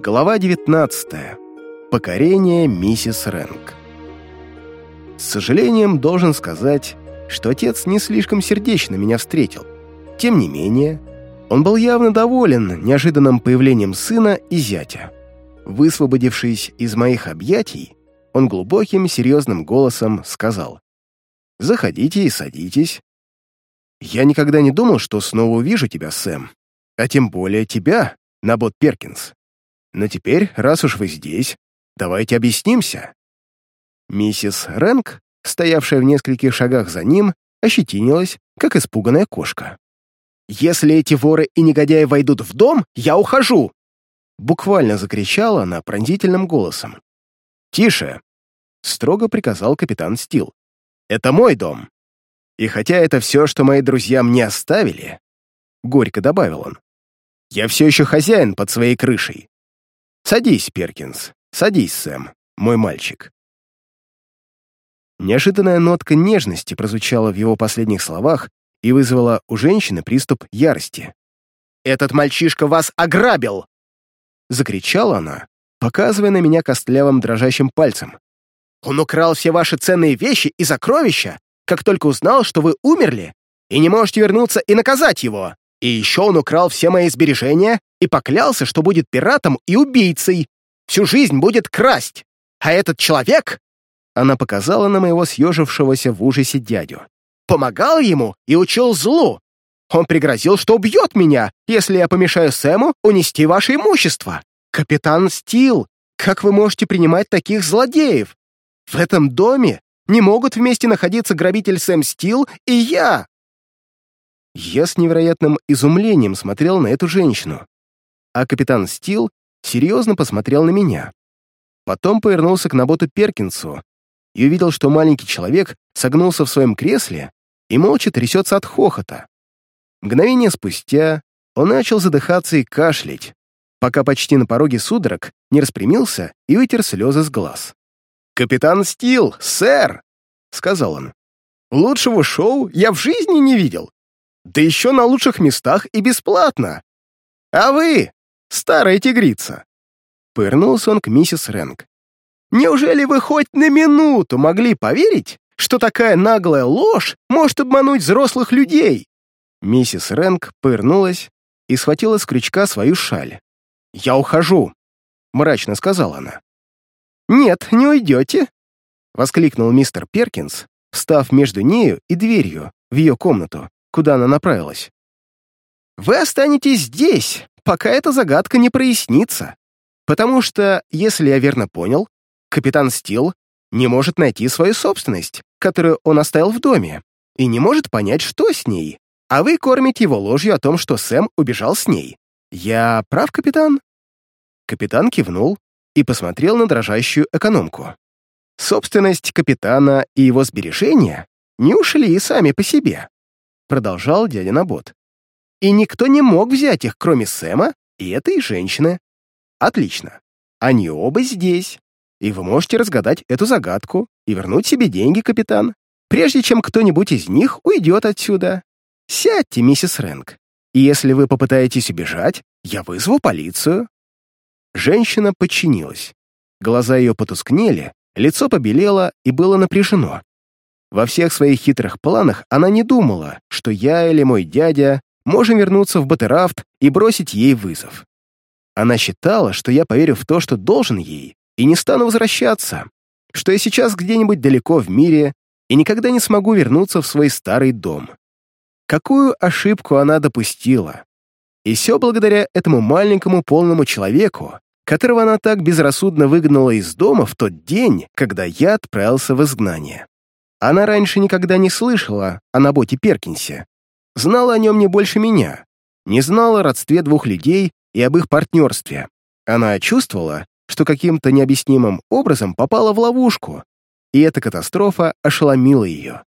Глава 19. Покорение миссис Рэнк. С сожалением должен сказать, что отец не слишком сердечно меня встретил. Тем не менее, он был явно доволен неожиданным появлением сына и зятя. Высвободившись из моих объятий, он глубоким, серьезным голосом сказал «Заходите и садитесь». «Я никогда не думал, что снова увижу тебя, Сэм, а тем более тебя, Набот Перкинс. Но теперь, раз уж вы здесь, давайте объяснимся». Миссис Рэнк, стоявшая в нескольких шагах за ним, ощетинилась, как испуганная кошка. «Если эти воры и негодяи войдут в дом, я ухожу!» Буквально закричала она пронзительным голосом. «Тише!» — строго приказал капитан Стил. «Это мой дом. И хотя это все, что мои друзья мне оставили, — горько добавил он, — я все еще хозяин под своей крышей. Садись, Перкинс, садись, Сэм, мой мальчик». Неожиданная нотка нежности прозвучала в его последних словах и вызвала у женщины приступ ярости. «Этот мальчишка вас ограбил!» Закричала она, показывая на меня костлявым дрожащим пальцем. «Он украл все ваши ценные вещи и сокровища, как только узнал, что вы умерли, и не можете вернуться и наказать его. И еще он украл все мои сбережения и поклялся, что будет пиратом и убийцей. Всю жизнь будет красть. А этот человек...» Она показала на моего съежившегося в ужасе дядю. «Помогал ему и учил злу. Он пригрозил, что убьет меня, если я помешаю Сэму унести ваше имущество. Капитан Стил, как вы можете принимать таких злодеев? В этом доме не могут вместе находиться грабитель Сэм Стил и я!» Я с невероятным изумлением смотрел на эту женщину, а капитан Стил серьезно посмотрел на меня. Потом повернулся к Наботу Перкинсу и увидел, что маленький человек согнулся в своем кресле и молча трясется от хохота. Мгновение спустя он начал задыхаться и кашлять, пока почти на пороге судорог не распрямился и вытер слезы с глаз. «Капитан Стил, сэр!» — сказал он. «Лучшего шоу я в жизни не видел. Да еще на лучших местах и бесплатно. А вы, старая тигрица!» Повернулся он к миссис Рэнк. «Неужели вы хоть на минуту могли поверить, что такая наглая ложь может обмануть взрослых людей?» Миссис Рэнк повернулась и схватила с крючка свою шаль. «Я ухожу», — мрачно сказала она. «Нет, не уйдете», — воскликнул мистер Перкинс, встав между нею и дверью в ее комнату, куда она направилась. «Вы останетесь здесь, пока эта загадка не прояснится, потому что, если я верно понял, капитан Стил не может найти свою собственность, которую он оставил в доме, и не может понять, что с ней, а вы кормите его ложью о том, что Сэм убежал с ней. Я прав, капитан?» Капитан кивнул и посмотрел на дрожащую экономку. Собственность капитана и его сбережения не ушли сами по себе продолжал дядя Набот. И никто не мог взять их, кроме Сэма и этой женщины. Отлично. Они оба здесь. И вы можете разгадать эту загадку и вернуть себе деньги, капитан, прежде чем кто-нибудь из них уйдет отсюда. Сядьте, миссис Рэнк. И если вы попытаетесь убежать, я вызову полицию». Женщина подчинилась. Глаза ее потускнели, лицо побелело и было напряжено. Во всех своих хитрых планах она не думала, что я или мой дядя можем вернуться в Батерафт и бросить ей вызов. Она считала, что я поверю в то, что должен ей, и не стану возвращаться, что я сейчас где-нибудь далеко в мире и никогда не смогу вернуться в свой старый дом. Какую ошибку она допустила? И все благодаря этому маленькому полному человеку, которого она так безрассудно выгнала из дома в тот день, когда я отправился в изгнание. Она раньше никогда не слышала о Наботе Перкинсе. Знала о нем не больше меня. Не знала о родстве двух людей и об их партнерстве. Она чувствовала, что каким-то необъяснимым образом попала в ловушку, и эта катастрофа ошеломила ее.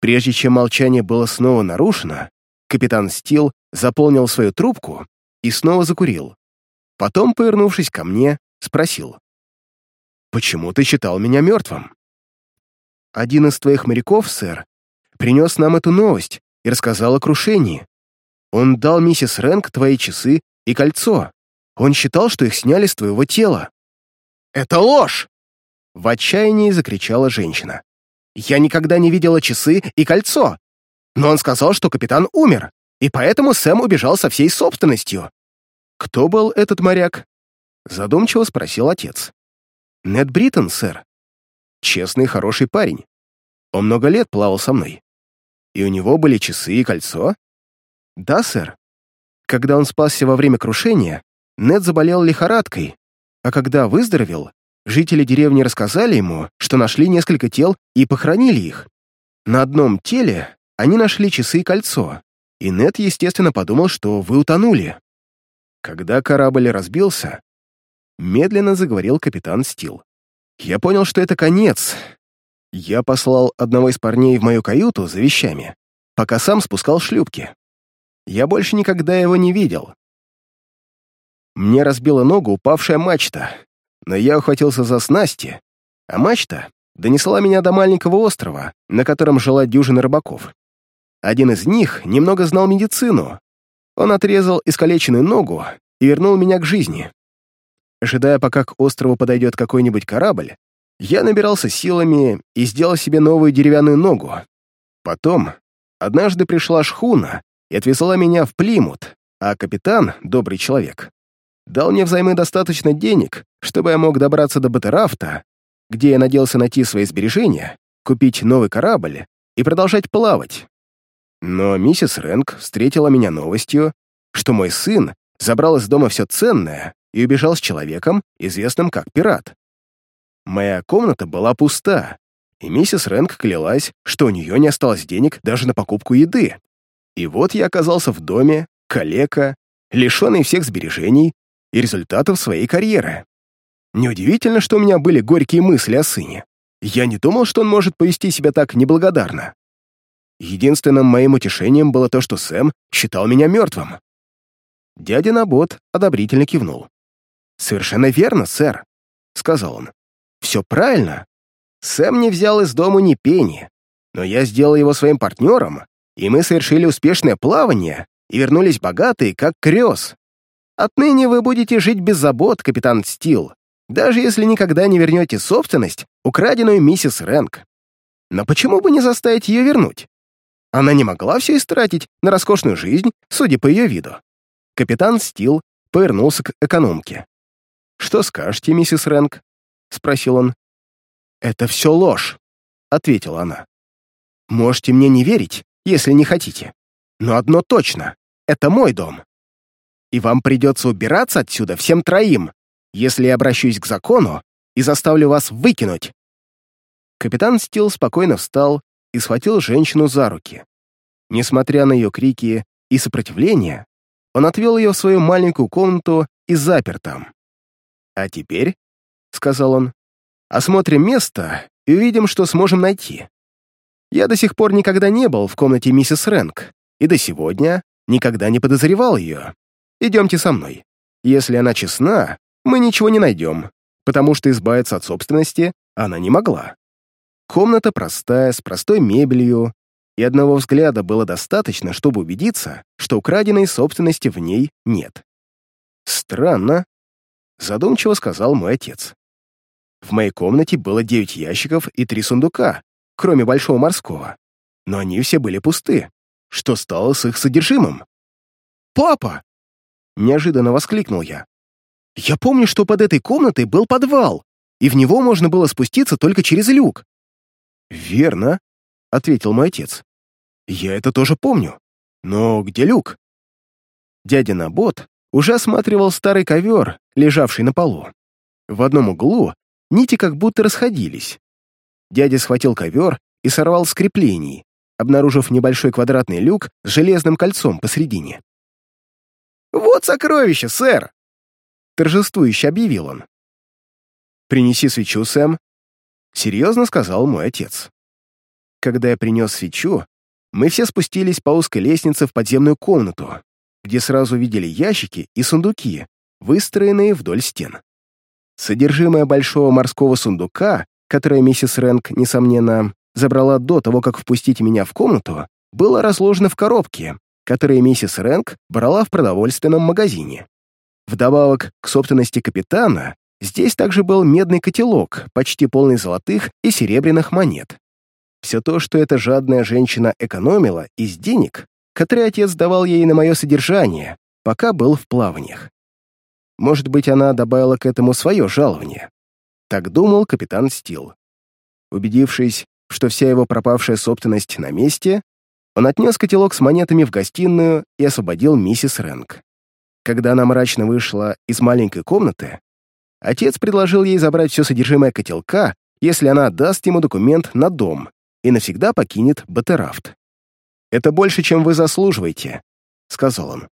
Прежде чем молчание было снова нарушено, капитан Стил заполнил свою трубку и снова закурил. Потом, повернувшись ко мне, спросил. «Почему ты считал меня мертвым?» Один из твоих моряков, сэр, принес нам эту новость и рассказал о крушении. Он дал миссис Рэнк твои часы и кольцо. Он считал, что их сняли с твоего тела». «Это ложь!» В отчаянии закричала женщина. «Я никогда не видела часы и кольцо, но он сказал, что капитан умер, и поэтому Сэм убежал со всей собственностью». «Кто был этот моряк?» Задумчиво спросил отец. «Нед Бриттон, сэр. Честный, хороший парень. Он много лет плавал со мной. И у него были часы и кольцо?» «Да, сэр. Когда он спасся во время крушения, Нед заболел лихорадкой, а когда выздоровел, жители деревни рассказали ему, что нашли несколько тел и похоронили их. На одном теле они нашли часы и кольцо, и Нед, естественно, подумал, что вы утонули. Когда корабль разбился, медленно заговорил капитан Стил. Я понял, что это конец. Я послал одного из парней в мою каюту за вещами, пока сам спускал шлюпки. Я больше никогда его не видел. Мне разбила ногу упавшая мачта, но я ухватился за снасти, а мачта донесла меня до маленького острова, на котором жила дюжина рыбаков. Один из них немного знал медицину. Он отрезал искалеченную ногу и вернул меня к жизни. Ожидая, пока к острову подойдет какой-нибудь корабль, я набирался силами и сделал себе новую деревянную ногу. Потом, однажды пришла шхуна и отвезла меня в Плимут, а капитан, добрый человек, дал мне взаймы достаточно денег, чтобы я мог добраться до Батерафта, где я надеялся найти свои сбережения, купить новый корабль и продолжать плавать. Но миссис Рэнк встретила меня новостью, что мой сын забрал из дома все ценное и убежал с человеком, известным как пират. Моя комната была пуста, и миссис Рэнк клялась, что у нее не осталось денег даже на покупку еды. И вот я оказался в доме, калека, лишенный всех сбережений и результатов своей карьеры. Неудивительно, что у меня были горькие мысли о сыне. Я не думал, что он может повести себя так неблагодарно. Единственным моим утешением было то, что Сэм считал меня мертвым. Дядя Набот одобрительно кивнул. «Совершенно верно, сэр», — сказал он. «Все правильно. Сэм не взял из дома ни пени, но я сделал его своим партнером, и мы совершили успешное плавание и вернулись богатые, как крёс. Отныне вы будете жить без забот, капитан Стил, даже если никогда не вернете собственность, украденную миссис Рэнк. Но почему бы не заставить ее вернуть? Она не могла все истратить на роскошную жизнь, судя по ее виду. Капитан Стил повернулся к экономке. «Что скажете, миссис Рэнк?» — спросил он. «Это все ложь», — ответила она. «Можете мне не верить, если не хотите. Но одно точно — это мой дом и вам придется убираться отсюда всем троим, если я обращусь к закону и заставлю вас выкинуть». Капитан Стил спокойно встал и схватил женщину за руки. Несмотря на ее крики и сопротивление, он отвел ее в свою маленькую комнату и запер там. «А теперь», — сказал он, — «осмотрим место и увидим, что сможем найти. Я до сих пор никогда не был в комнате миссис Рэнк и до сегодня никогда не подозревал ее. Идемте со мной. Если она честна, мы ничего не найдем, потому что избавиться от собственности она не могла. Комната простая, с простой мебелью, и одного взгляда было достаточно, чтобы убедиться, что украденной собственности в ней нет. «Странно», — задумчиво сказал мой отец. В моей комнате было девять ящиков и три сундука, кроме большого морского, но они все были пусты. Что стало с их содержимым? «Папа!» Неожиданно воскликнул я. «Я помню, что под этой комнатой был подвал, и в него можно было спуститься только через люк». «Верно», — ответил мой отец. «Я это тоже помню. Но где люк?» Дядя Набот уже осматривал старый ковер, лежавший на полу. В одном углу нити как будто расходились. Дядя схватил ковер и сорвал с обнаружив небольшой квадратный люк с железным кольцом посредине. «Вот сокровище, сэр!» Торжествующе объявил он. «Принеси свечу, Сэм», — серьезно сказал мой отец. Когда я принес свечу, мы все спустились по узкой лестнице в подземную комнату, где сразу видели ящики и сундуки, выстроенные вдоль стен. Содержимое большого морского сундука, которое миссис Рэнк, несомненно, забрала до того, как впустить меня в комнату, было разложено в коробке, которые миссис Рэнк брала в продовольственном магазине. Вдобавок к собственности капитана, здесь также был медный котелок, почти полный золотых и серебряных монет. Все то, что эта жадная женщина экономила из денег, которые отец давал ей на мое содержание, пока был в плаваниях. Может быть, она добавила к этому свое жалование. Так думал капитан Стил. Убедившись, что вся его пропавшая собственность на месте, он отнес котелок с монетами в гостиную и освободил миссис Рэнк. Когда она мрачно вышла из маленькой комнаты, отец предложил ей забрать все содержимое котелка, если она отдаст ему документ на дом и навсегда покинет Батерафт. «Это больше, чем вы заслуживаете», — сказал он.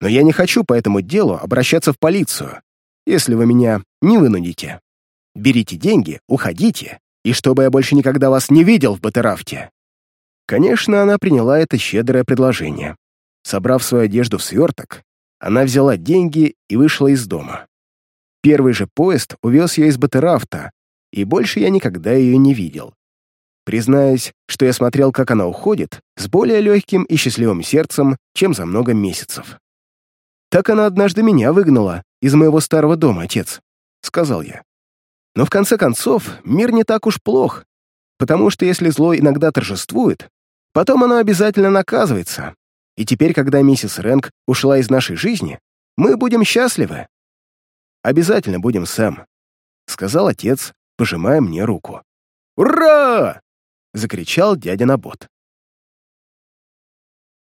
«Но я не хочу по этому делу обращаться в полицию, если вы меня не вынудите. Берите деньги, уходите, и чтобы я больше никогда вас не видел в Батерафте». Конечно, она приняла это щедрое предложение. Собрав свою одежду в сверток, она взяла деньги и вышла из дома. Первый же поезд увез ее из Батерафта, и больше я никогда ее не видел. Признаюсь, что я смотрел, как она уходит, с более легким и счастливым сердцем, чем за много месяцев. «Так она однажды меня выгнала из моего старого дома, отец», — сказал я. «Но в конце концов, мир не так уж плох, потому что если зло иногда торжествует, Потом оно обязательно наказывается. И теперь, когда миссис Рэнк ушла из нашей жизни, мы будем счастливы. Обязательно будем, Сэм, — сказал отец, пожимая мне руку. «Ура!» — закричал дядя Набот.